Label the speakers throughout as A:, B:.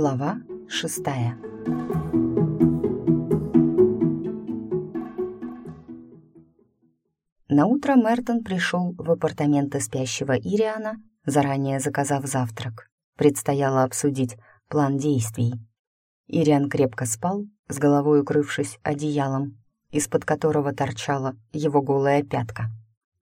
A: Глава шестая Наутро Мертон пришел в апартаменты спящего Ириана, заранее заказав завтрак. Предстояло обсудить план действий. Ириан крепко спал, с головой укрывшись одеялом, из-под которого торчала его голая пятка.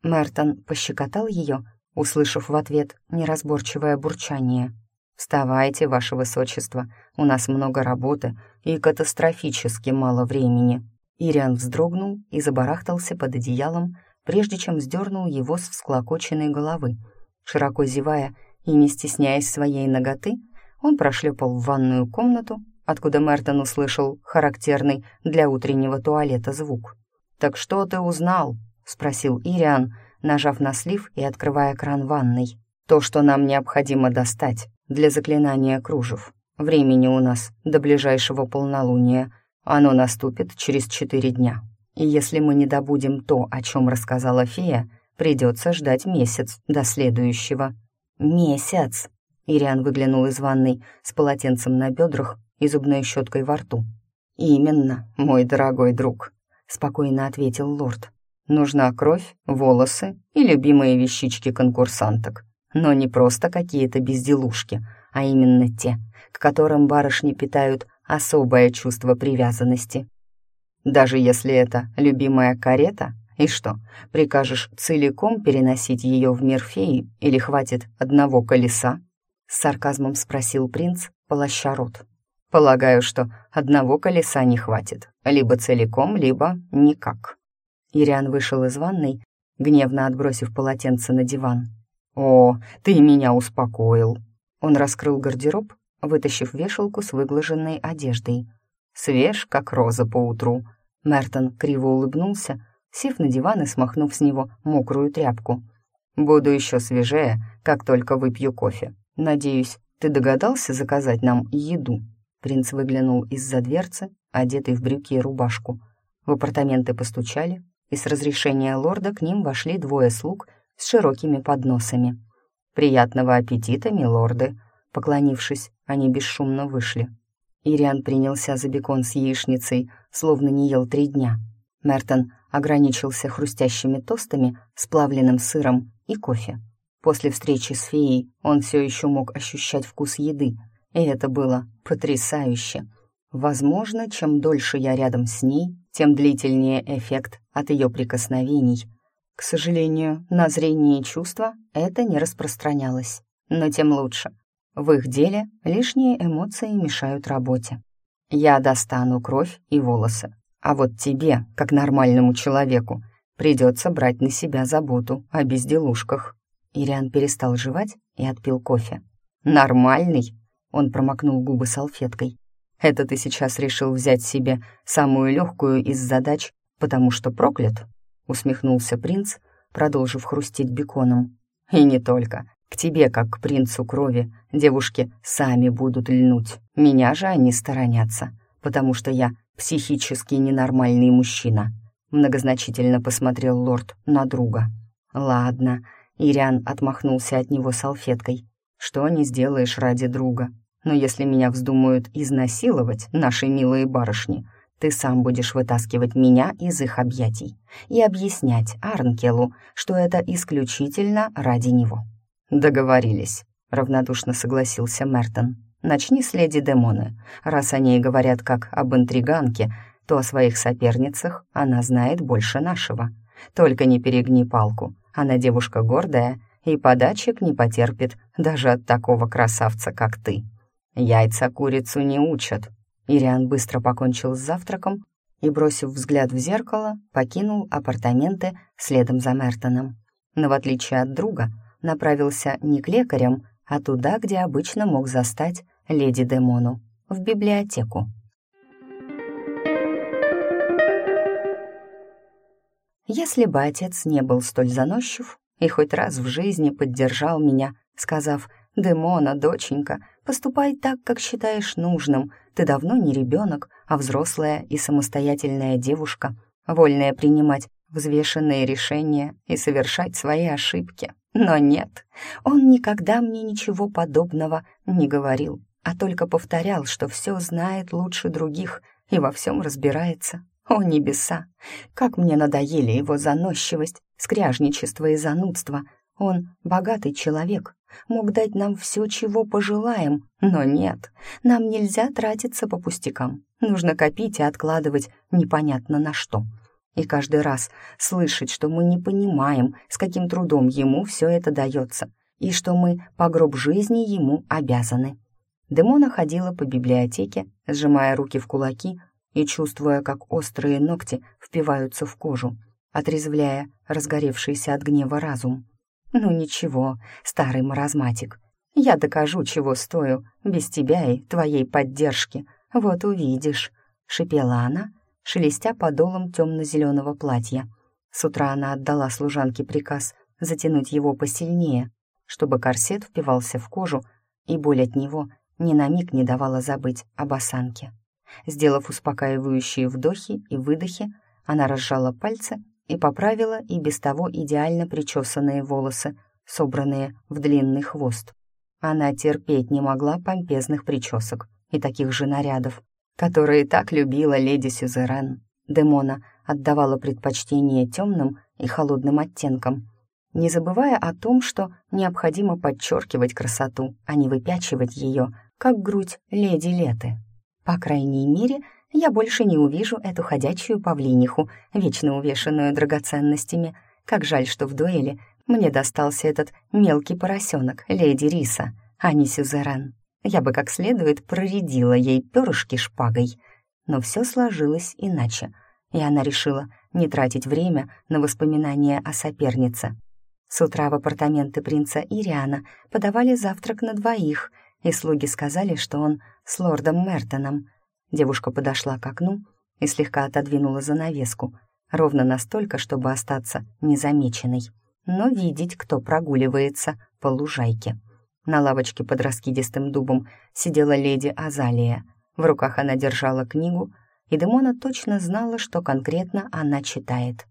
A: Мертон пощекотал ее, услышав в ответ неразборчивое бурчание. «Вставайте, ваше высочество, у нас много работы и катастрофически мало времени». Ириан вздрогнул и забарахтался под одеялом, прежде чем сдернул его с всклокоченной головы. Широко зевая и не стесняясь своей ноготы, он прошлепал в ванную комнату, откуда Мертон услышал характерный для утреннего туалета звук. «Так что ты узнал?» — спросил Ириан, нажав на слив и открывая кран ванной. «То, что нам необходимо достать для заклинания кружев. Времени у нас до ближайшего полнолуния. Оно наступит через четыре дня. И если мы не добудем то, о чем рассказала фея, придется ждать месяц до следующего. Месяц! Ириан выглянул из ванной с полотенцем на бедрах и зубной щеткой во рту. «Именно, мой дорогой друг», — спокойно ответил лорд. «Нужна кровь, волосы и любимые вещички конкурсанток. Но не просто какие-то безделушки, а именно те, к которым барышни питают особое чувство привязанности. Даже если это любимая карета, и что, прикажешь целиком переносить ее в мир феи или хватит одного колеса? С сарказмом спросил принц, полоща рот. Полагаю, что одного колеса не хватит, либо целиком, либо никак. Ириан вышел из ванной, гневно отбросив полотенце на диван. «О, ты меня успокоил!» Он раскрыл гардероб, вытащив вешалку с выглаженной одеждой. «Свеж, как роза поутру», Мертон криво улыбнулся, сев на диван и смахнув с него мокрую тряпку. «Буду еще свежее, как только выпью кофе. Надеюсь, ты догадался заказать нам еду?» Принц выглянул из-за дверцы, одетый в брюки и рубашку. В апартаменты постучали, и с разрешения лорда к ним вошли двое слуг с широкими подносами. «Приятного аппетита, милорды!» Поклонившись, они бесшумно вышли. Ириан принялся за бекон с яичницей, словно не ел три дня. Мертон ограничился хрустящими тостами с плавленным сыром и кофе. После встречи с феей он все еще мог ощущать вкус еды, и это было потрясающе. Возможно, чем дольше я рядом с ней, тем длительнее эффект от ее прикосновений. К сожалению, на зрение и чувства это не распространялось, но тем лучше. В их деле лишние эмоции мешают работе. Я достану кровь и волосы, а вот тебе, как нормальному человеку, придется брать на себя заботу о безделушках». Ириан перестал жевать и отпил кофе. «Нормальный?» — он промокнул губы салфеткой. «Это ты сейчас решил взять себе самую легкую из задач, потому что проклят?» — усмехнулся принц, продолжив хрустеть беконом. «И не только. К тебе, как к принцу крови, девушки сами будут льнуть. Меня же они сторонятся, потому что я психически ненормальный мужчина. Многозначительно посмотрел лорд на друга. Ладно, Ириан отмахнулся от него салфеткой. Что не сделаешь ради друга. Но если меня вздумают изнасиловать, наши милые барышни, ты сам будешь вытаскивать меня из их объятий и объяснять Арнкелу, что это исключительно ради него. «Договорились», — равнодушно согласился Мертон. «Начни с леди Демоны. Раз о ней говорят как об интриганке, то о своих соперницах она знает больше нашего. Только не перегни палку. Она девушка гордая и подачек не потерпит даже от такого красавца, как ты. Яйца курицу не учат». Ириан быстро покончил с завтраком и, бросив взгляд в зеркало, покинул апартаменты следом за Мертоном. Но в отличие от друга — направился не к лекарям, а туда, где обычно мог застать леди Демону, в библиотеку. Если бы отец не был столь заносчив и хоть раз в жизни поддержал меня, сказав «Демона, доченька, поступай так, как считаешь нужным, ты давно не ребенок, а взрослая и самостоятельная девушка, вольная принимать взвешенные решения и совершать свои ошибки. Но нет, он никогда мне ничего подобного не говорил, а только повторял, что все знает лучше других и во всем разбирается. О, небеса! Как мне надоели его заносчивость, скряжничество и занудство. Он богатый человек, мог дать нам все, чего пожелаем, но нет, нам нельзя тратиться по пустякам. Нужно копить и откладывать непонятно на что. И каждый раз слышать, что мы не понимаем, с каким трудом ему все это дается, и что мы по гроб жизни ему обязаны. Демона ходила по библиотеке, сжимая руки в кулаки и чувствуя, как острые ногти впиваются в кожу, отрезвляя разгоревшийся от гнева разум. «Ну ничего, старый маразматик, я докажу, чего стою, без тебя и твоей поддержки. Вот увидишь», — шипела она, шелестя подолом темно-зеленого платья. С утра она отдала служанке приказ затянуть его посильнее, чтобы корсет впивался в кожу, и боль от него ни на миг не давала забыть об осанке. Сделав успокаивающие вдохи и выдохи, она разжала пальцы и поправила и без того идеально причесанные волосы, собранные в длинный хвост. Она терпеть не могла помпезных причесок и таких же нарядов, которые так любила леди Сюзерен. Демона отдавала предпочтение темным и холодным оттенкам, не забывая о том, что необходимо подчеркивать красоту, а не выпячивать ее, как грудь леди Леты. По крайней мере, я больше не увижу эту ходячую павлиниху, вечно увешанную драгоценностями. Как жаль, что в дуэли мне достался этот мелкий поросенок, леди Риса, а не Сюзерен. Я бы как следует проредила ей перышки шпагой. Но все сложилось иначе, и она решила не тратить время на воспоминания о сопернице. С утра в апартаменты принца Ириана подавали завтрак на двоих — и слуги сказали, что он с лордом Мертоном. Девушка подошла к окну и слегка отодвинула занавеску, ровно настолько, чтобы остаться незамеченной, но видеть, кто прогуливается по лужайке. На лавочке под раскидистым дубом сидела леди Азалия. В руках она держала книгу, и Демона точно знала, что конкретно она читает.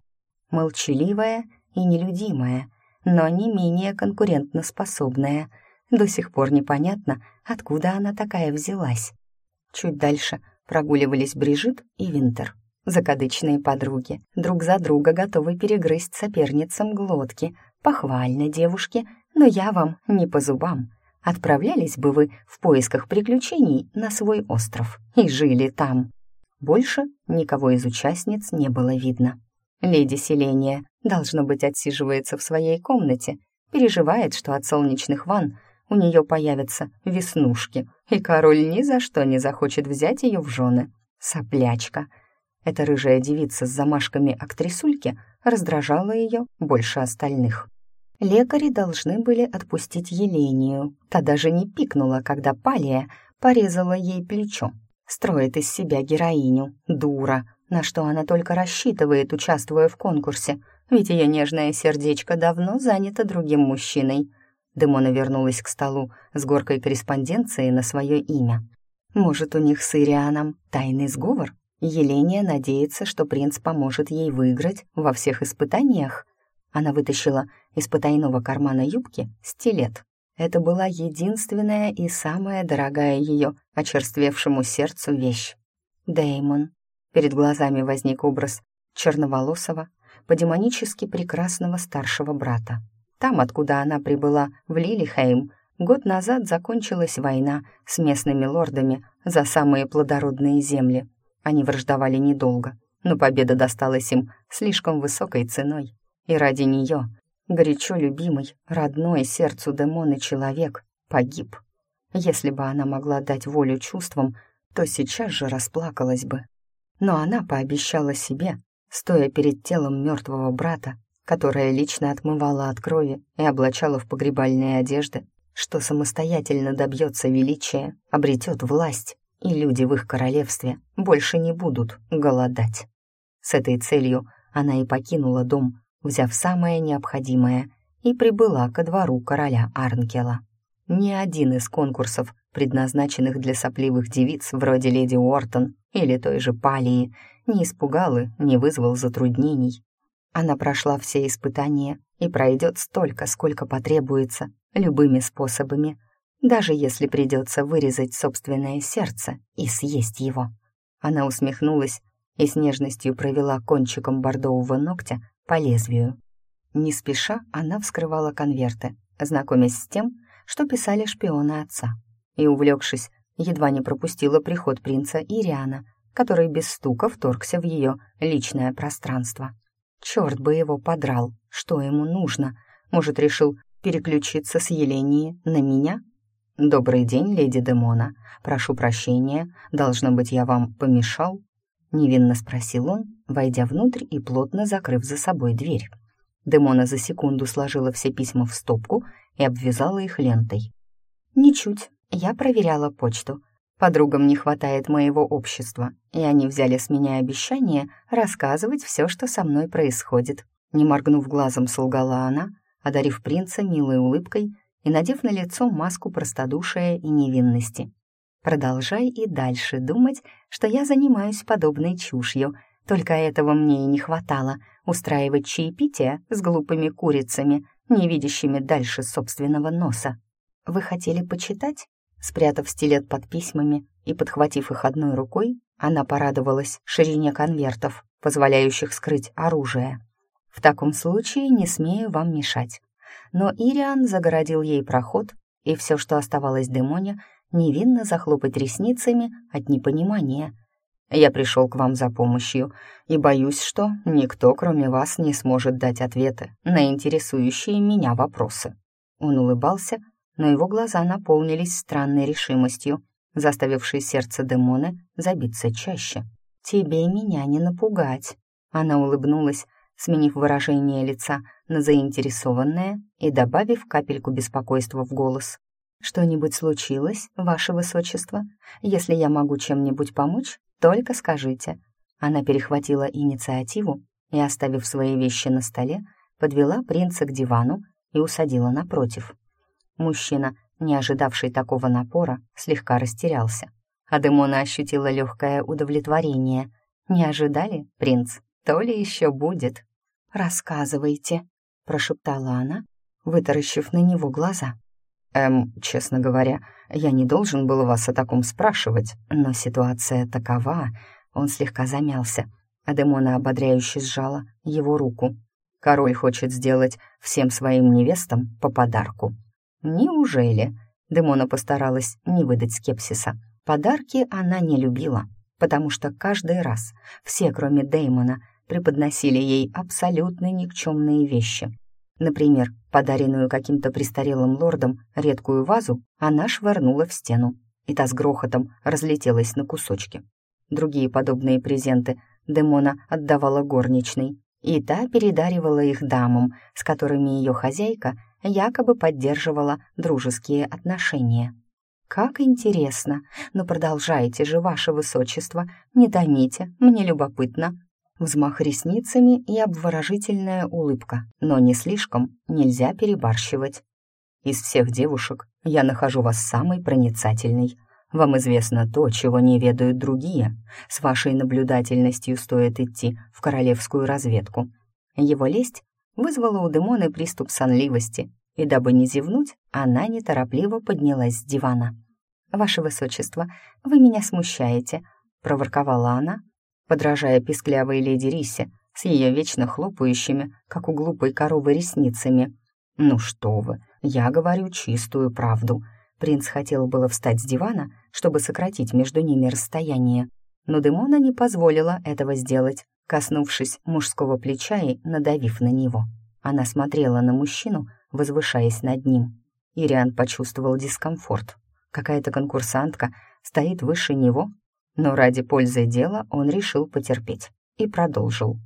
A: Молчаливая и нелюдимая, но не менее конкурентноспособная — до сих пор непонятно, откуда она такая взялась. Чуть дальше прогуливались Брижит и Винтер. Закадычные подруги, друг за друга готовы перегрызть соперницам глотки. Похвально, девушки, но я вам не по зубам. Отправлялись бы вы в поисках приключений на свой остров и жили там. Больше никого из участниц не было видно. Леди Селения, должно быть, отсиживается в своей комнате, переживает, что от солнечных ванн у нее появятся веснушки, и король ни за что не захочет взять ее в жены. Соплячка. Эта рыжая девица с замашками актрисульки раздражала ее больше остальных. Лекари должны были отпустить Елению. Та даже не пикнула, когда Палия порезала ей плечо. Строит из себя героиню, дура, на что она только рассчитывает, участвуя в конкурсе, ведь ее нежное сердечко давно занято другим мужчиной — Демона вернулась к столу с горкой корреспонденции на свое имя. Может, у них с Ирианом тайный сговор? Еления надеется, что принц поможет ей выиграть во всех испытаниях. Она вытащила из потайного кармана юбки стилет. Это была единственная и самая дорогая ее очерствевшему сердцу вещь. Деймон. Перед глазами возник образ черноволосого, по-демонически прекрасного старшего брата. Там, откуда она прибыла, в Лилихейм, год назад закончилась война с местными лордами за самые плодородные земли. Они враждовали недолго, но победа досталась им слишком высокой ценой. И ради нее горячо любимый, родной сердцу демоны человек погиб. Если бы она могла дать волю чувствам, то сейчас же расплакалась бы. Но она пообещала себе, стоя перед телом мертвого брата, которая лично отмывала от крови и облачала в погребальные одежды, что самостоятельно добьется величия, обретет власть, и люди в их королевстве больше не будут голодать. С этой целью она и покинула дом, взяв самое необходимое, и прибыла ко двору короля Арнкела. Ни один из конкурсов, предназначенных для сопливых девиц вроде леди Уортон или той же Палии, не испугал и не вызвал затруднений. Она прошла все испытания и пройдет столько, сколько потребуется, любыми способами. даже если придется вырезать собственное сердце и съесть его. Она усмехнулась и с нежностью провела кончиком бордового ногтя по лезвию. Не спеша она вскрывала конверты, знакомясь с тем, что писали шпионы отца, и, увлекшись, едва не пропустила приход принца Ириана, который без стука вторгся в ее личное пространство. Черт бы его подрал, что ему нужно. Может, решил переключиться с Елении на меня? «Добрый день, леди Демона. Прошу прощения, должно быть, я вам помешал?» Невинно спросил он, войдя внутрь и плотно закрыв за собой дверь. Демона за секунду сложила все письма в стопку и обвязала их лентой. «Ничуть. Я проверяла почту. Подругам не хватает моего общества, и они взяли с меня обещание рассказывать все, что со мной происходит». Не моргнув глазом, солгала она, одарив принца милой улыбкой и надев на лицо маску простодушия и невинности. «Продолжай и дальше думать, что я занимаюсь подобной чушью, только этого мне и не хватало — устраивать чаепитие с глупыми курицами, не видящими дальше собственного носа. Вы хотели почитать?» Спрятав стилет под письмами и подхватив их одной рукой, она порадовалась ширине конвертов, позволяющих скрыть оружие. «В таком случае не смею вам мешать». Но Ириан загородил ей проход, и все, что оставалось Демоне, невинно захлопать ресницами от непонимания. «Я пришел к вам за помощью, и боюсь, что никто, кроме вас, не сможет дать ответы на интересующие меня вопросы». Он улыбался, но его глаза наполнились странной решимостью, заставившей сердце Демоны забиться чаще. «Тебе меня не напугать!» Она улыбнулась, сменив выражение лица на заинтересованное и добавив капельку беспокойства в голос. «Что-нибудь случилось, ваше высочество? Если я могу чем-нибудь помочь, только скажите». Она перехватила инициативу и, оставив свои вещи на столе, подвела принца к дивану и усадила напротив. Мужчина, не ожидавший такого напора, слегка растерялся. А Демона ощутила легкое удовлетворение. «Не ожидали, принц? То ли еще будет?» «Рассказывайте», — прошептала она, вытаращив на него глаза. «Эм, честно говоря, я не должен был вас о таком спрашивать, но ситуация такова...» Он слегка замялся, а Демона ободряюще сжала его руку. «Король хочет сделать всем своим невестам по подарку». «Неужели?» Демона постаралась не выдать скепсиса. Подарки она не любила, потому что каждый раз все, кроме Дэймона, преподносили ей абсолютно никчемные вещи. Например, подаренную каким-то престарелым лордом редкую вазу она швырнула в стену, и та с грохотом разлетелась на кусочки. Другие подобные презенты Демона отдавала горничной, и та передаривала их дамам, с которыми ее хозяйка якобы поддерживала дружеские отношения. «Как интересно! Но продолжайте же, ваше высочество, не томите, мне любопытно». Взмах ресницами и обворожительная улыбка, но не слишком, нельзя перебарщивать. «Из всех девушек я нахожу вас самой проницательной. Вам известно то, чего не ведают другие. С вашей наблюдательностью стоит идти в королевскую разведку». Его лесть вызвала у Демоны приступ сонливости, и дабы не зевнуть, она неторопливо поднялась с дивана. «Ваше высочество, вы меня смущаете», — проворковала она, подражая писклявой леди Рисе с ее вечно хлопающими, как у глупой коровы, ресницами. «Ну что вы, я говорю чистую правду». Принц хотел было встать с дивана, чтобы сократить между ними расстояние, но Демона не позволила этого сделать, коснувшись мужского плеча и надавив на него. Она смотрела на мужчину, возвышаясь над ним. Ириан почувствовал дискомфорт. Какая-то конкурсантка стоит выше него, но ради пользы дела он решил потерпеть и продолжил.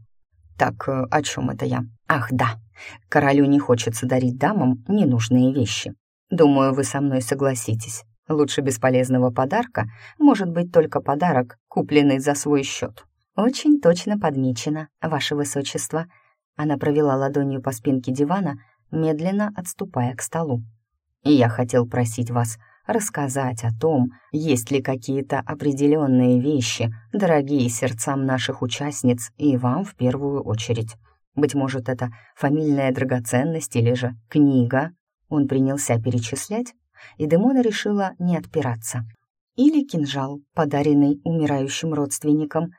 A: «Так э, о чем это я? Ах, да, королю не хочется дарить дамам ненужные вещи. Думаю, вы со мной согласитесь. Лучше бесполезного подарка может быть только подарок, купленный за свой счет. «Очень точно подмечено, ваше высочество». Она провела ладонью по спинке дивана, медленно отступая к столу. «И я хотел просить вас рассказать о том, есть ли какие-то определенные вещи, дорогие сердцам наших участниц и вам в первую очередь. Быть может, это фамильная драгоценность или же книга?» Он принялся перечислять, и Демона решила не отпираться. Или кинжал, подаренный умирающим родственникам.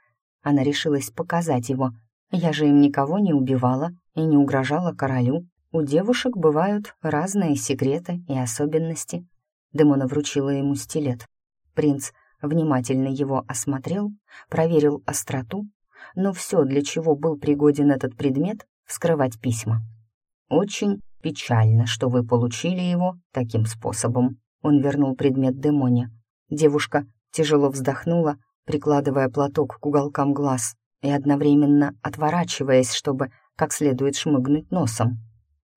A: Она решилась показать его. Я же им никого не убивала и не угрожала королю. У девушек бывают разные секреты и особенности. Демона вручила ему стилет. Принц внимательно его осмотрел, проверил остроту, но все, для чего был пригоден этот предмет, вскрывать письма. «Очень печально, что вы получили его таким способом». Он вернул предмет Демоне. Девушка тяжело вздохнула, прикладывая платок к уголкам глаз и одновременно отворачиваясь, чтобы как следует шмыгнуть носом.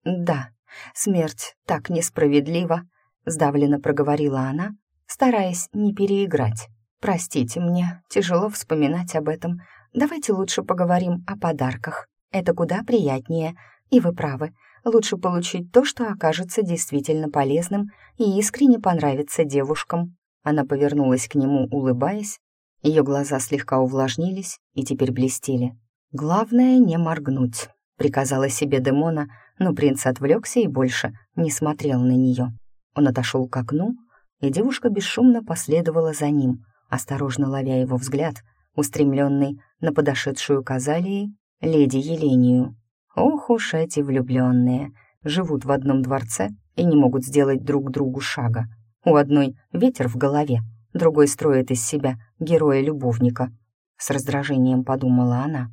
A: «Да, смерть так несправедлива», — сдавленно проговорила она, стараясь не переиграть. «Простите мне, тяжело вспоминать об этом. Давайте лучше поговорим о подарках. Это куда приятнее. И вы правы, лучше получить то, что окажется действительно полезным и искренне понравится девушкам». Она повернулась к нему, улыбаясь. Ее глаза слегка увлажнились и теперь блестели. «Главное, не моргнуть», — приказала себе Демона, но принц отвлекся и больше не смотрел на нее. Он отошел к окну, и девушка бесшумно последовала за ним, осторожно ловя его взгляд, устремленный на подошедшую к Азалии леди Елению. Ох уж эти влюбленные! Живут в одном дворце и не могут сделать друг другу шага. У одной ветер в голове, другой строит из себя героя-любовника. С раздражением подумала она.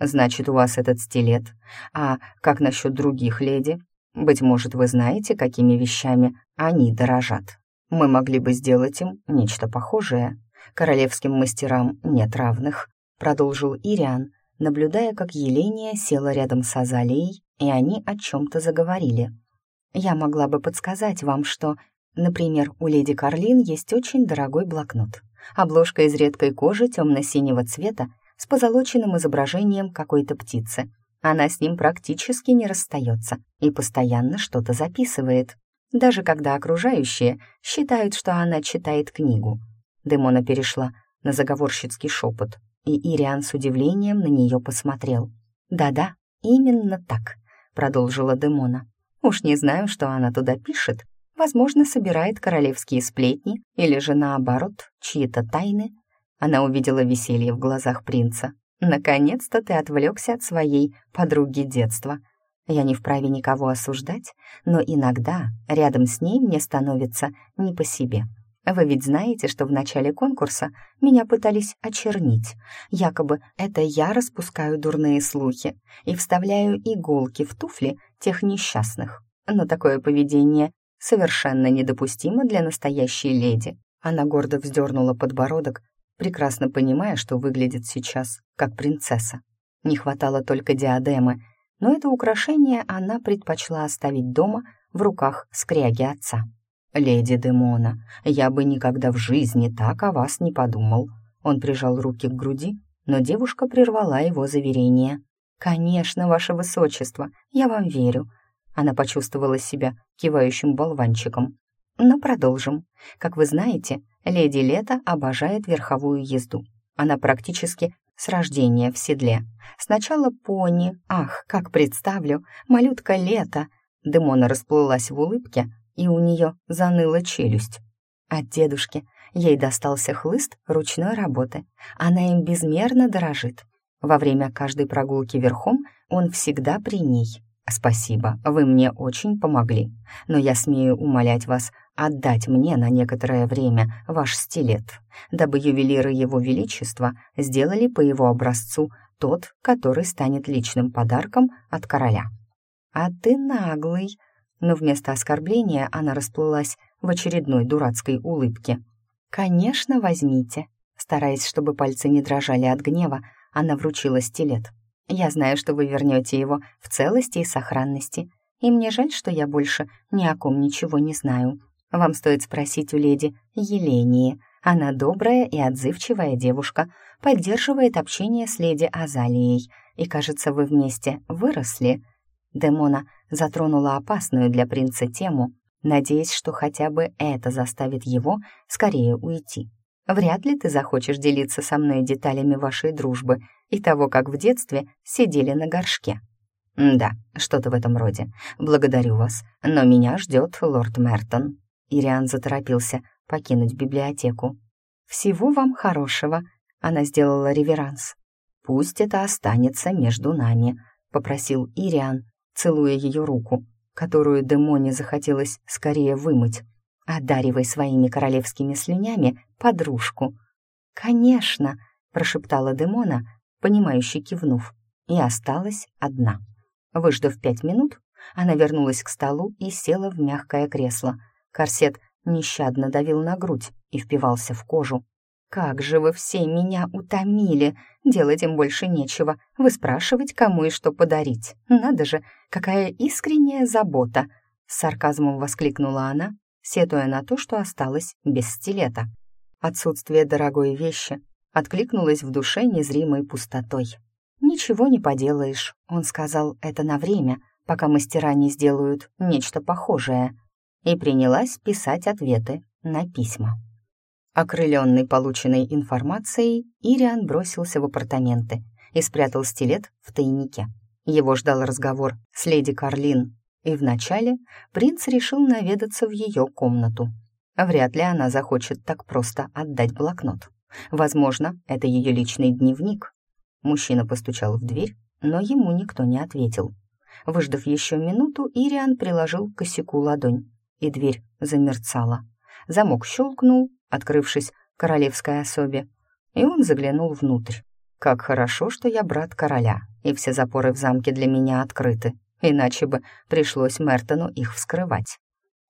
A: «Значит, у вас этот стилет. А как насчет других леди? Быть может, вы знаете, какими вещами они дорожат? Мы могли бы сделать им нечто похожее. Королевским мастерам нет равных», — продолжил Ириан, наблюдая, как Еления села рядом с Азалией, и они о чем-то заговорили. «Я могла бы подсказать вам, что Например, у леди Карлин есть очень дорогой блокнот. Обложка из редкой кожи темно-синего цвета с позолоченным изображением какой-то птицы. Она с ним практически не расстается и постоянно что-то записывает, даже когда окружающие считают, что она читает книгу. Демона перешла на заговорщицкий шепот, и Ириан с удивлением на нее посмотрел. «Да-да, именно так», — продолжила Демона. «Уж не знаю, что она туда пишет, Возможно, собирает королевские сплетни или же наоборот, чьи-то тайны. Она увидела веселье в глазах принца. «Наконец-то ты отвлекся от своей подруги детства. Я не вправе никого осуждать, но иногда рядом с ней мне становится не по себе. Вы ведь знаете, что в начале конкурса меня пытались очернить. Якобы это я распускаю дурные слухи и вставляю иголки в туфли тех несчастных. Но такое поведение совершенно недопустимо для настоящей леди. Она гордо вздернула подбородок, прекрасно понимая, что выглядит сейчас как принцесса. Не хватало только диадемы, но это украшение она предпочла оставить дома в руках скряги отца. «Леди Демона, я бы никогда в жизни так о вас не подумал». Он прижал руки к груди, но девушка прервала его заверение. «Конечно, ваше высочество, я вам верю. Она почувствовала себя кивающим болванчиком. Но продолжим. Как вы знаете, леди Лето обожает верховую езду. Она практически с рождения в седле. Сначала пони, ах, как представлю, малютка Лето. Демона расплылась в улыбке, и у нее заныла челюсть. От дедушки ей достался хлыст ручной работы. Она им безмерно дорожит. Во время каждой прогулки верхом он всегда при ней. «Спасибо, вы мне очень помогли, но я смею умолять вас отдать мне на некоторое время ваш стилет, дабы ювелиры Его Величества сделали по его образцу тот, который станет личным подарком от короля». «А ты наглый!» Но вместо оскорбления она расплылась в очередной дурацкой улыбке. «Конечно, возьмите!» Стараясь, чтобы пальцы не дрожали от гнева, она вручила стилет. Я знаю, что вы вернете его в целости и сохранности, и мне жаль, что я больше ни о ком ничего не знаю. Вам стоит спросить у леди Елении. Она добрая и отзывчивая девушка, поддерживает общение с леди Азалией, и, кажется, вы вместе выросли». Демона затронула опасную для принца тему, надеясь, что хотя бы это заставит его скорее уйти. Вряд ли ты захочешь делиться со мной деталями вашей дружбы и того, как в детстве сидели на горшке. Да, что-то в этом роде. Благодарю вас, но меня ждет лорд Мертон. Ириан заторопился покинуть библиотеку. «Всего вам хорошего», — она сделала реверанс. «Пусть это останется между нами», — попросил Ириан, целуя ее руку, которую Демоне захотелось скорее вымыть. «Одаривай своими королевскими слюнями подружку». «Конечно», — прошептала Демона, понимающе кивнув, и осталась одна. Выждав пять минут, она вернулась к столу и села в мягкое кресло. Корсет нещадно давил на грудь и впивался в кожу. «Как же вы все меня утомили! Делать им больше нечего. Вы спрашивать, кому и что подарить. Надо же, какая искренняя забота!» С сарказмом воскликнула она, сетуя на то, что осталась без стилета. Отсутствие дорогой вещи откликнулось в душе незримой пустотой. «Ничего не поделаешь», — он сказал это на время, пока мастера не сделают нечто похожее, и принялась писать ответы на письма. Окрыленный полученной информацией, Ириан бросился в апартаменты и спрятал стилет в тайнике. Его ждал разговор с леди Карлин, и вначале принц решил наведаться в ее комнату. Вряд ли она захочет так просто отдать блокнот. Возможно, это ее личный дневник. Мужчина постучал в дверь, но ему никто не ответил. Выждав еще минуту, Ириан приложил к косяку ладонь, и дверь замерцала. Замок щелкнул, открывшись королевской особе, и он заглянул внутрь. «Как хорошо, что я брат короля, и все запоры в замке для меня открыты, иначе бы пришлось Мертону их вскрывать.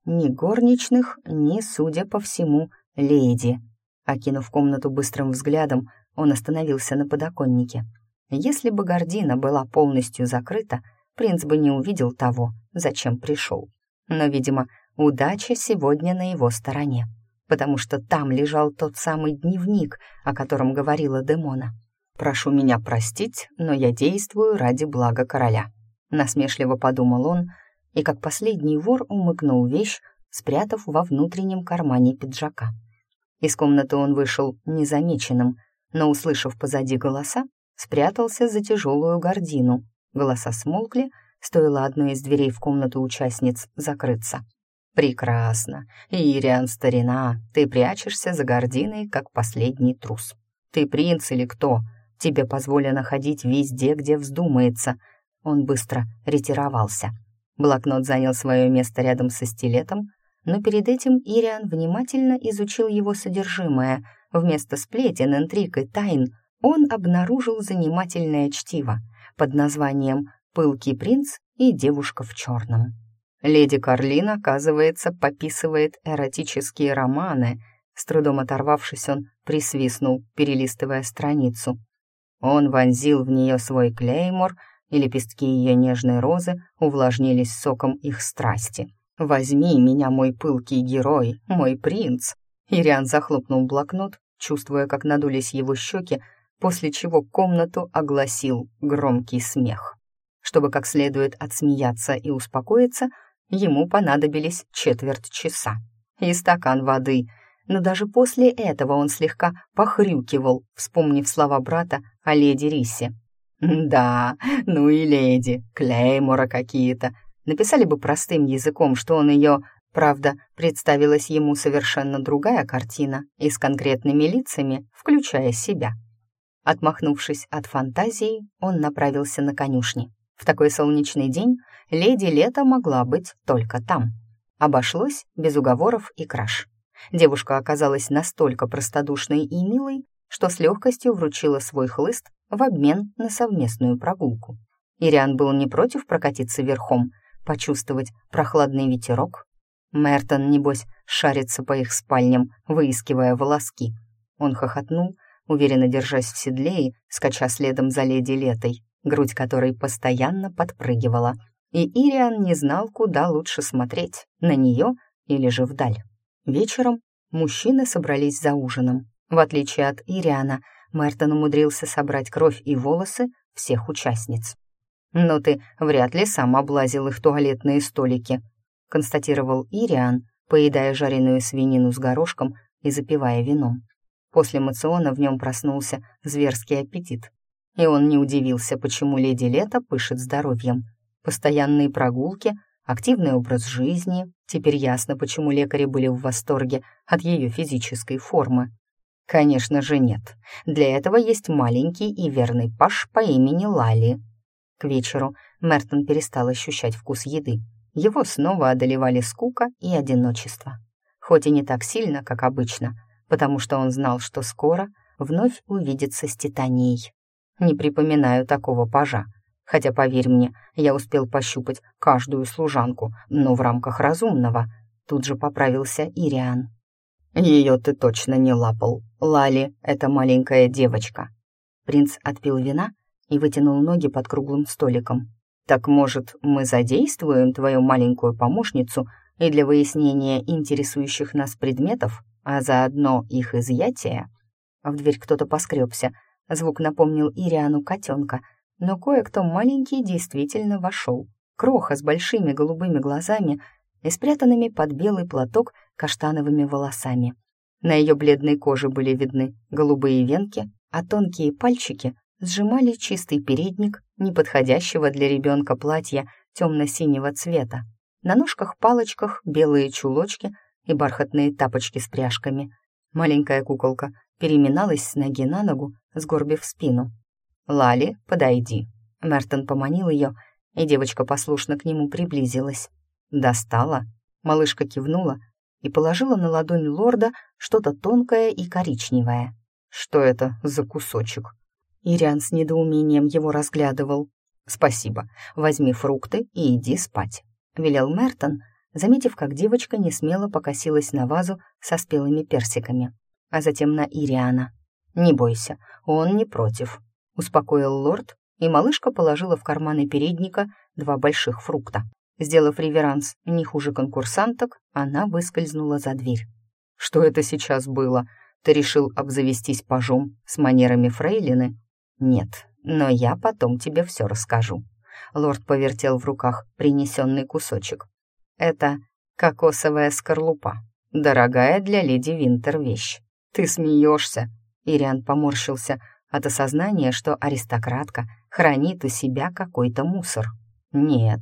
A: Ни горничных, ни, судя по всему, леди». Окинув комнату быстрым взглядом, он остановился на подоконнике. Если бы гордина была полностью закрыта, принц бы не увидел того, зачем пришел. Но, видимо, удача сегодня на его стороне потому что там лежал тот самый дневник, о котором говорила Демона. «Прошу меня простить, но я действую ради блага короля», — насмешливо подумал он, и как последний вор умыкнул вещь, спрятав во внутреннем кармане пиджака. Из комнаты он вышел незамеченным, но, услышав позади голоса, спрятался за тяжелую гордину. Голоса смолкли, стоило одной из дверей в комнату участниц закрыться. «Прекрасно. Ириан, старина, ты прячешься за гординой, как последний трус. Ты принц или кто? Тебе позволено ходить везде, где вздумается». Он быстро ретировался. Блокнот занял свое место рядом со стилетом, но перед этим Ириан внимательно изучил его содержимое. Вместо сплетен, интриг и тайн он обнаружил занимательное чтиво под названием «Пылкий принц и девушка в черном». Леди Карлин, оказывается, пописывает эротические романы. С трудом оторвавшись, он присвистнул, перелистывая страницу. Он вонзил в нее свой клеймор, и лепестки ее нежной розы увлажнились соком их страсти. «Возьми меня, мой пылкий герой, мой принц!» Ириан захлопнул блокнот, чувствуя, как надулись его щеки, после чего комнату огласил громкий смех. Чтобы как следует отсмеяться и успокоиться, Ему понадобились четверть часа и стакан воды, но даже после этого он слегка похрюкивал, вспомнив слова брата о леди Рисе. «Да, ну и леди, клеймора какие-то. Написали бы простым языком, что он ее... Правда, представилась ему совершенно другая картина и с конкретными лицами, включая себя». Отмахнувшись от фантазии, он направился на конюшни. В такой солнечный день леди Лето могла быть только там. Обошлось без уговоров и краж. Девушка оказалась настолько простодушной и милой, что с легкостью вручила свой хлыст в обмен на совместную прогулку. Ириан был не против прокатиться верхом, почувствовать прохладный ветерок. Мертон, небось, шарится по их спальням, выискивая волоски. Он хохотнул, уверенно держась в седле и скача следом за леди Летой, грудь которой постоянно подпрыгивала — и Ириан не знал, куда лучше смотреть, на нее или же вдаль. Вечером мужчины собрались за ужином. В отличие от Ириана, Мертон умудрился собрать кровь и волосы всех участниц. «Но ты вряд ли сам облазил их туалетные столики», констатировал Ириан, поедая жареную свинину с горошком и запивая вином. После мациона в нем проснулся зверский аппетит, и он не удивился, почему леди Лето пышет здоровьем. Постоянные прогулки, активный образ жизни. Теперь ясно, почему лекари были в восторге от ее физической формы. Конечно же нет. Для этого есть маленький и верный паш по имени Лали. К вечеру Мертон перестал ощущать вкус еды. Его снова одолевали скука и одиночество. Хоть и не так сильно, как обычно, потому что он знал, что скоро вновь увидится с Титанией. Не припоминаю такого пажа. Хотя, поверь мне, я успел пощупать каждую служанку, но в рамках разумного. Тут же поправился Ириан. «Ее ты точно не лапал. Лали — это маленькая девочка». Принц отпил вина и вытянул ноги под круглым столиком. «Так, может, мы задействуем твою маленькую помощницу и для выяснения интересующих нас предметов, а заодно их изъятия?» В дверь кто-то поскребся. Звук напомнил Ириану котенка, но кое-кто маленький действительно вошел. Кроха с большими голубыми глазами и спрятанными под белый платок каштановыми волосами. На ее бледной коже были видны голубые венки, а тонкие пальчики сжимали чистый передник неподходящего для ребенка платья темно-синего цвета. На ножках-палочках белые чулочки и бархатные тапочки с пряжками. Маленькая куколка переминалась с ноги на ногу, сгорбив спину. «Лали, подойди». Мертон поманил ее, и девочка послушно к нему приблизилась. «Достала?» Малышка кивнула и положила на ладонь лорда что-то тонкое и коричневое. «Что это за кусочек?» Ириан с недоумением его разглядывал. «Спасибо. Возьми фрукты и иди спать», — велел Мертон, заметив, как девочка несмело покосилась на вазу со спелыми персиками, а затем на Ириана. «Не бойся, он не против», — успокоил лорд, и малышка положила в карманы передника два больших фрукта. Сделав реверанс не хуже конкурсанток, она выскользнула за дверь. «Что это сейчас было? Ты решил обзавестись пажом с манерами фрейлины?» «Нет, но я потом тебе все расскажу». Лорд повертел в руках принесенный кусочек. «Это кокосовая скорлупа. Дорогая для леди Винтер вещь. Ты смеешься?» Ириан поморщился от осознания, что аристократка хранит у себя какой-то мусор. «Нет,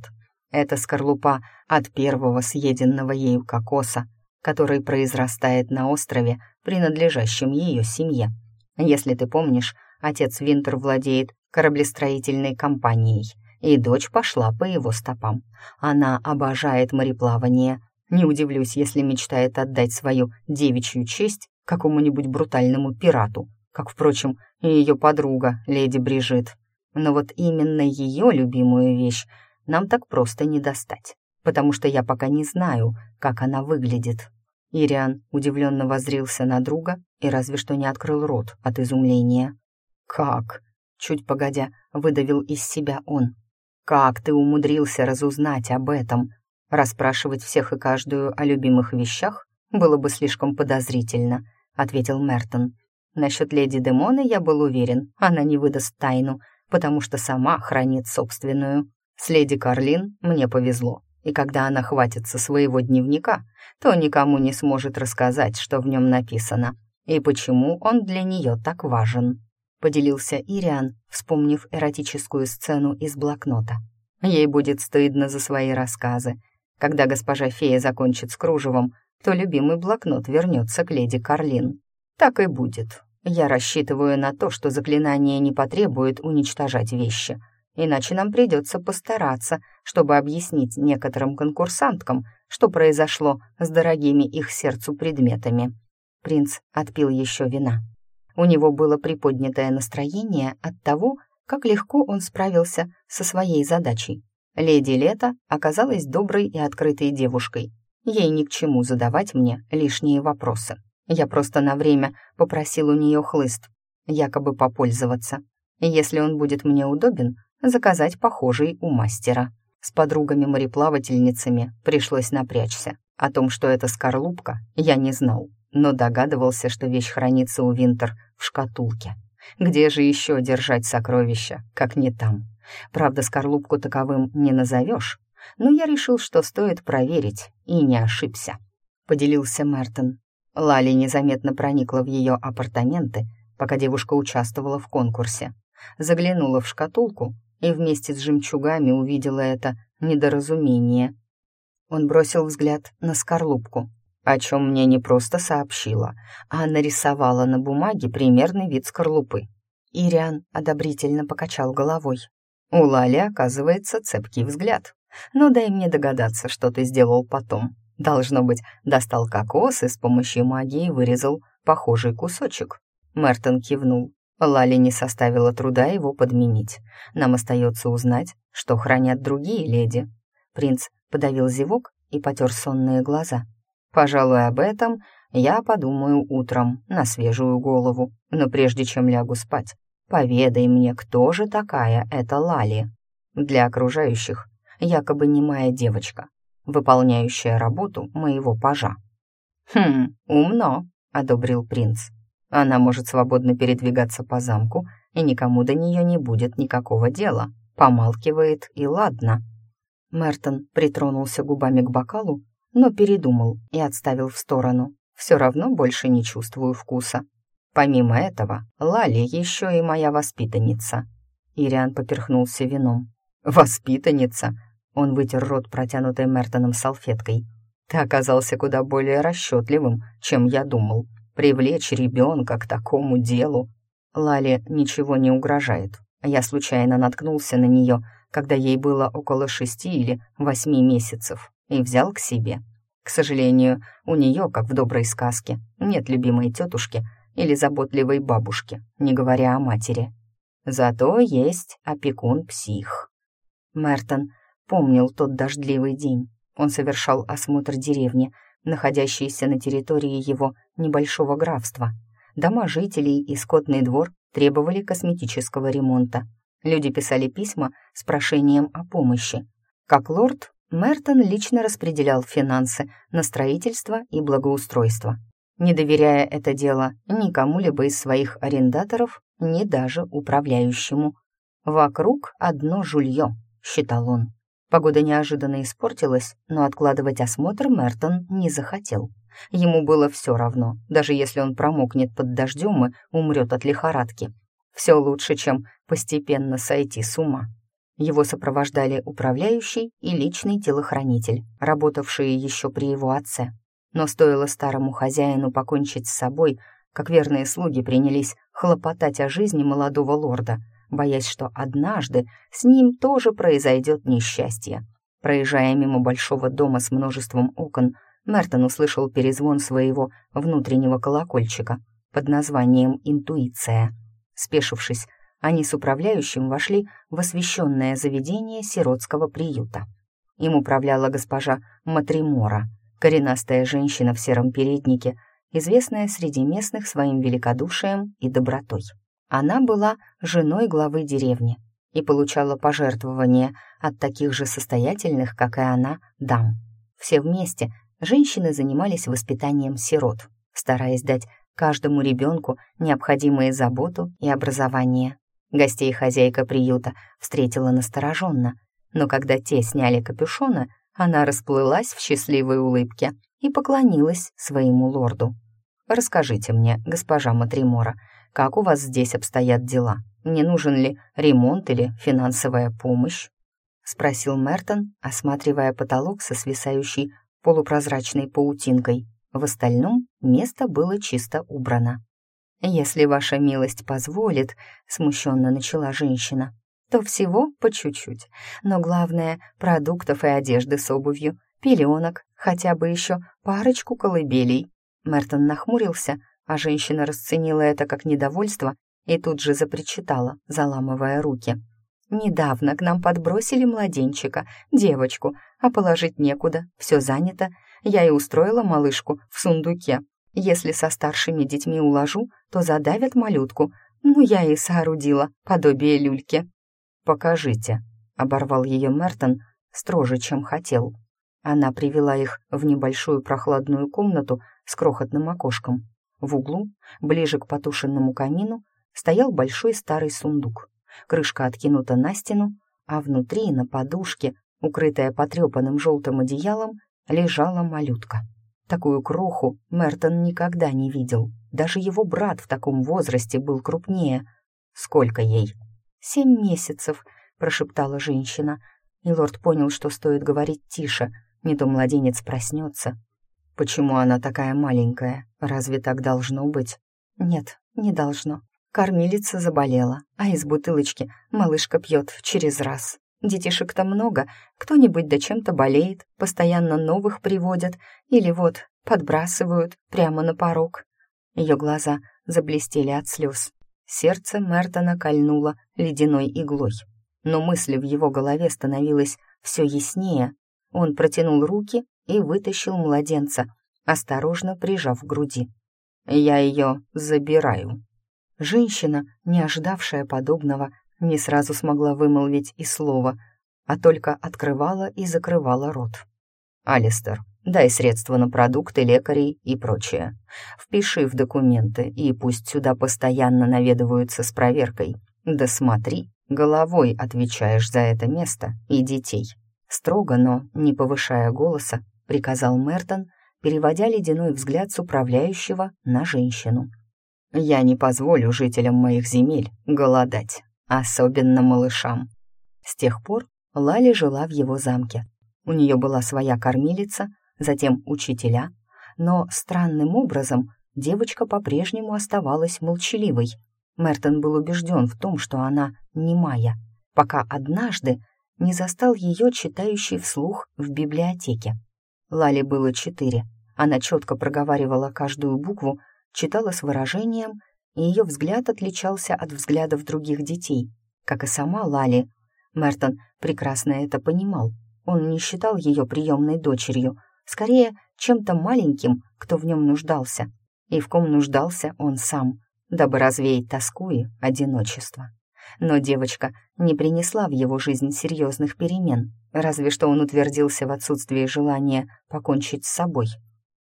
A: это скорлупа от первого съеденного ею кокоса, который произрастает на острове, принадлежащем ее семье. Если ты помнишь, Отец Винтер владеет кораблестроительной компанией, и дочь пошла по его стопам. Она обожает мореплавание. Не удивлюсь, если мечтает отдать свою девичью честь какому-нибудь брутальному пирату, как, впрочем, и ее подруга, леди Брижит. Но вот именно ее любимую вещь нам так просто не достать, потому что я пока не знаю, как она выглядит. Ириан удивленно воззрился на друга и разве что не открыл рот от изумления. «Как?» — чуть погодя выдавил из себя он. «Как ты умудрился разузнать об этом? Расспрашивать всех и каждую о любимых вещах было бы слишком подозрительно», — ответил Мертон. «Насчет леди Демоны я был уверен, она не выдаст тайну, потому что сама хранит собственную. С леди Карлин мне повезло, и когда она хватится своего дневника, то никому не сможет рассказать, что в нем написано, и почему он для нее так важен». — поделился Ириан, вспомнив эротическую сцену из блокнота. «Ей будет стыдно за свои рассказы. Когда госпожа фея закончит с кружевом, то любимый блокнот вернется к леди Карлин. Так и будет. Я рассчитываю на то, что заклинание не потребует уничтожать вещи, иначе нам придется постараться, чтобы объяснить некоторым конкурсанткам, что произошло с дорогими их сердцу предметами». Принц отпил еще вина. У него было приподнятое настроение от того, как легко он справился со своей задачей. Леди Лето оказалась доброй и открытой девушкой. Ей ни к чему задавать мне лишние вопросы. Я просто на время попросил у нее хлыст, якобы попользоваться. Если он будет мне удобен, заказать похожий у мастера. С подругами-мореплавательницами пришлось напрячься. О том, что это скорлупка, я не знал но догадывался, что вещь хранится у Винтер в шкатулке. Где же еще держать сокровища, как не там? Правда, скорлупку таковым не назовешь, но я решил, что стоит проверить, и не ошибся. Поделился Мертон. Лали незаметно проникла в ее апартаменты, пока девушка участвовала в конкурсе. Заглянула в шкатулку и вместе с жемчугами увидела это недоразумение. Он бросил взгляд на скорлупку, о чем мне не просто сообщила, а нарисовала на бумаге примерный вид скорлупы. Ириан одобрительно покачал головой. У Лали, оказывается, цепкий взгляд. Но дай мне догадаться, что ты сделал потом. Должно быть, достал кокос и с помощью магии вырезал похожий кусочек. Мертон кивнул. Лали не составила труда его подменить. Нам остается узнать, что хранят другие леди. Принц подавил зевок и потер сонные глаза. Пожалуй, об этом я подумаю утром на свежую голову, но прежде чем лягу спать, поведай мне, кто же такая эта Лали. Для окружающих якобы немая девочка, выполняющая работу моего пажа. «Хм, умно», — одобрил принц. «Она может свободно передвигаться по замку, и никому до нее не будет никакого дела. Помалкивает и ладно». Мертон притронулся губами к бокалу, но передумал и отставил в сторону. Все равно больше не чувствую вкуса. Помимо этого, Лали еще и моя воспитанница. Ириан поперхнулся вином. «Воспитанница?» Он вытер рот, протянутой Мертоном салфеткой. «Ты оказался куда более расчетливым, чем я думал. Привлечь ребенка к такому делу...» Лале ничего не угрожает. Я случайно наткнулся на нее, когда ей было около шести или восьми месяцев, и взял к себе. К сожалению, у нее, как в доброй сказке, нет любимой тетушки или заботливой бабушки, не говоря о матери. Зато есть опекун-псих. Мертон помнил тот дождливый день. Он совершал осмотр деревни, находящейся на территории его небольшого графства. Дома жителей и скотный двор требовали косметического ремонта. Люди писали письма с прошением о помощи. Как лорд, Мертон лично распределял финансы на строительство и благоустройство, не доверяя это дело ни кому-либо из своих арендаторов, ни даже управляющему. «Вокруг одно жулье», — считал он. Погода неожиданно испортилась, но откладывать осмотр Мертон не захотел. Ему было все равно, даже если он промокнет под дождем и умрет от лихорадки. Все лучше, чем постепенно сойти с ума. Его сопровождали управляющий и личный телохранитель, работавшие еще при его отце. Но стоило старому хозяину покончить с собой, как верные слуги принялись хлопотать о жизни молодого лорда — боясь, что однажды с ним тоже произойдет несчастье. Проезжая мимо большого дома с множеством окон, Мертон услышал перезвон своего внутреннего колокольчика под названием «Интуиция». Спешившись, они с управляющим вошли в освященное заведение сиротского приюта. Им управляла госпожа Матримора, коренастая женщина в сером переднике, известная среди местных своим великодушием и добротой. Она была женой главы деревни и получала пожертвования от таких же состоятельных, как и она, дам. Все вместе женщины занимались воспитанием сирот, стараясь дать каждому ребенку необходимые заботу и образование. Гостей хозяйка приюта встретила настороженно, но когда те сняли капюшоны, она расплылась в счастливой улыбке и поклонилась своему лорду. «Расскажите мне, госпожа Матримора, как у вас здесь обстоят дела? Не нужен ли ремонт или финансовая помощь?» — спросил Мертон, осматривая потолок со свисающей полупрозрачной паутинкой. В остальном место было чисто убрано. «Если ваша милость позволит», — смущенно начала женщина, «то всего по чуть-чуть. Но главное — продуктов и одежды с обувью, пеленок, хотя бы еще парочку колыбелей». Мертон нахмурился, а женщина расценила это как недовольство и тут же запричитала, заламывая руки. «Недавно к нам подбросили младенчика, девочку, а положить некуда, все занято. Я и устроила малышку в сундуке. Если со старшими детьми уложу, то задавят малютку. Ну, я и соорудила подобие люльки». «Покажите», — оборвал ее Мертон строже, чем хотел. Она привела их в небольшую прохладную комнату с крохотным окошком. В углу, ближе к потушенному камину, стоял большой старый сундук. Крышка откинута на стену, а внутри, на подушке, укрытая потрепанным желтым одеялом, лежала малютка. Такую кроху Мертон никогда не видел. Даже его брат в таком возрасте был крупнее. Сколько ей? «Семь месяцев», — прошептала женщина. И лорд понял, что стоит говорить тише. не то младенец проснется. Почему она такая маленькая? Разве так должно быть? Нет, не должно. Кормилица заболела, а из бутылочки малышка пьет через раз. Детишек-то много, кто-нибудь да чем-то болеет, постоянно новых приводят или вот подбрасывают прямо на порог. Ее глаза заблестели от слез. Сердце Мертона кольнуло ледяной иглой. Но мысли в его голове становилось все яснее. Он протянул руки и вытащил младенца, осторожно прижав к груди. «Я ее забираю». Женщина, не ожидавшая подобного, не сразу смогла вымолвить и слова, а только открывала и закрывала рот. «Алистер, дай средства на продукты, лекарей и прочее. Впиши в документы, и пусть сюда постоянно наведываются с проверкой. Да смотри, головой отвечаешь за это место и детей». Строго, но не повышая голоса, приказал Мертон, переводя ледяной взгляд с управляющего на женщину. «Я не позволю жителям моих земель голодать, особенно малышам». С тех пор Лали жила в его замке. У нее была своя кормилица, затем учителя, но странным образом девочка по-прежнему оставалась молчаливой. Мертон был убежден в том, что она не Майя, пока однажды не застал ее читающей вслух в библиотеке. Лали было четыре. Она четко проговаривала каждую букву, читала с выражением, и ее взгляд отличался от взглядов других детей, как и сама Лали. Мертон прекрасно это понимал. Он не считал ее приемной дочерью, скорее чем-то маленьким, кто в нем нуждался, и в ком нуждался он сам, дабы развеять тоску и одиночество. Но девочка не принесла в его жизнь серьезных перемен, разве что он утвердился в отсутствии желания покончить с собой.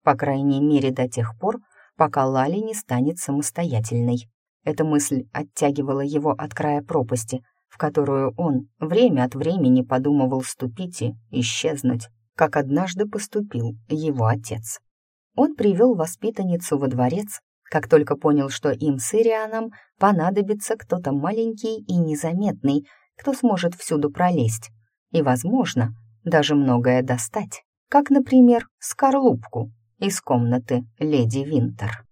A: По крайней мере, до тех пор, пока Лали не станет самостоятельной. Эта мысль оттягивала его от края пропасти, в которую он время от времени подумывал ступить и исчезнуть, как однажды поступил его отец. Он привел воспитанницу во дворец, как только понял, что им с Ирианом понадобится кто-то маленький и незаметный, кто сможет всюду пролезть и, возможно, даже многое достать, как, например, скорлупку из комнаты леди Винтер.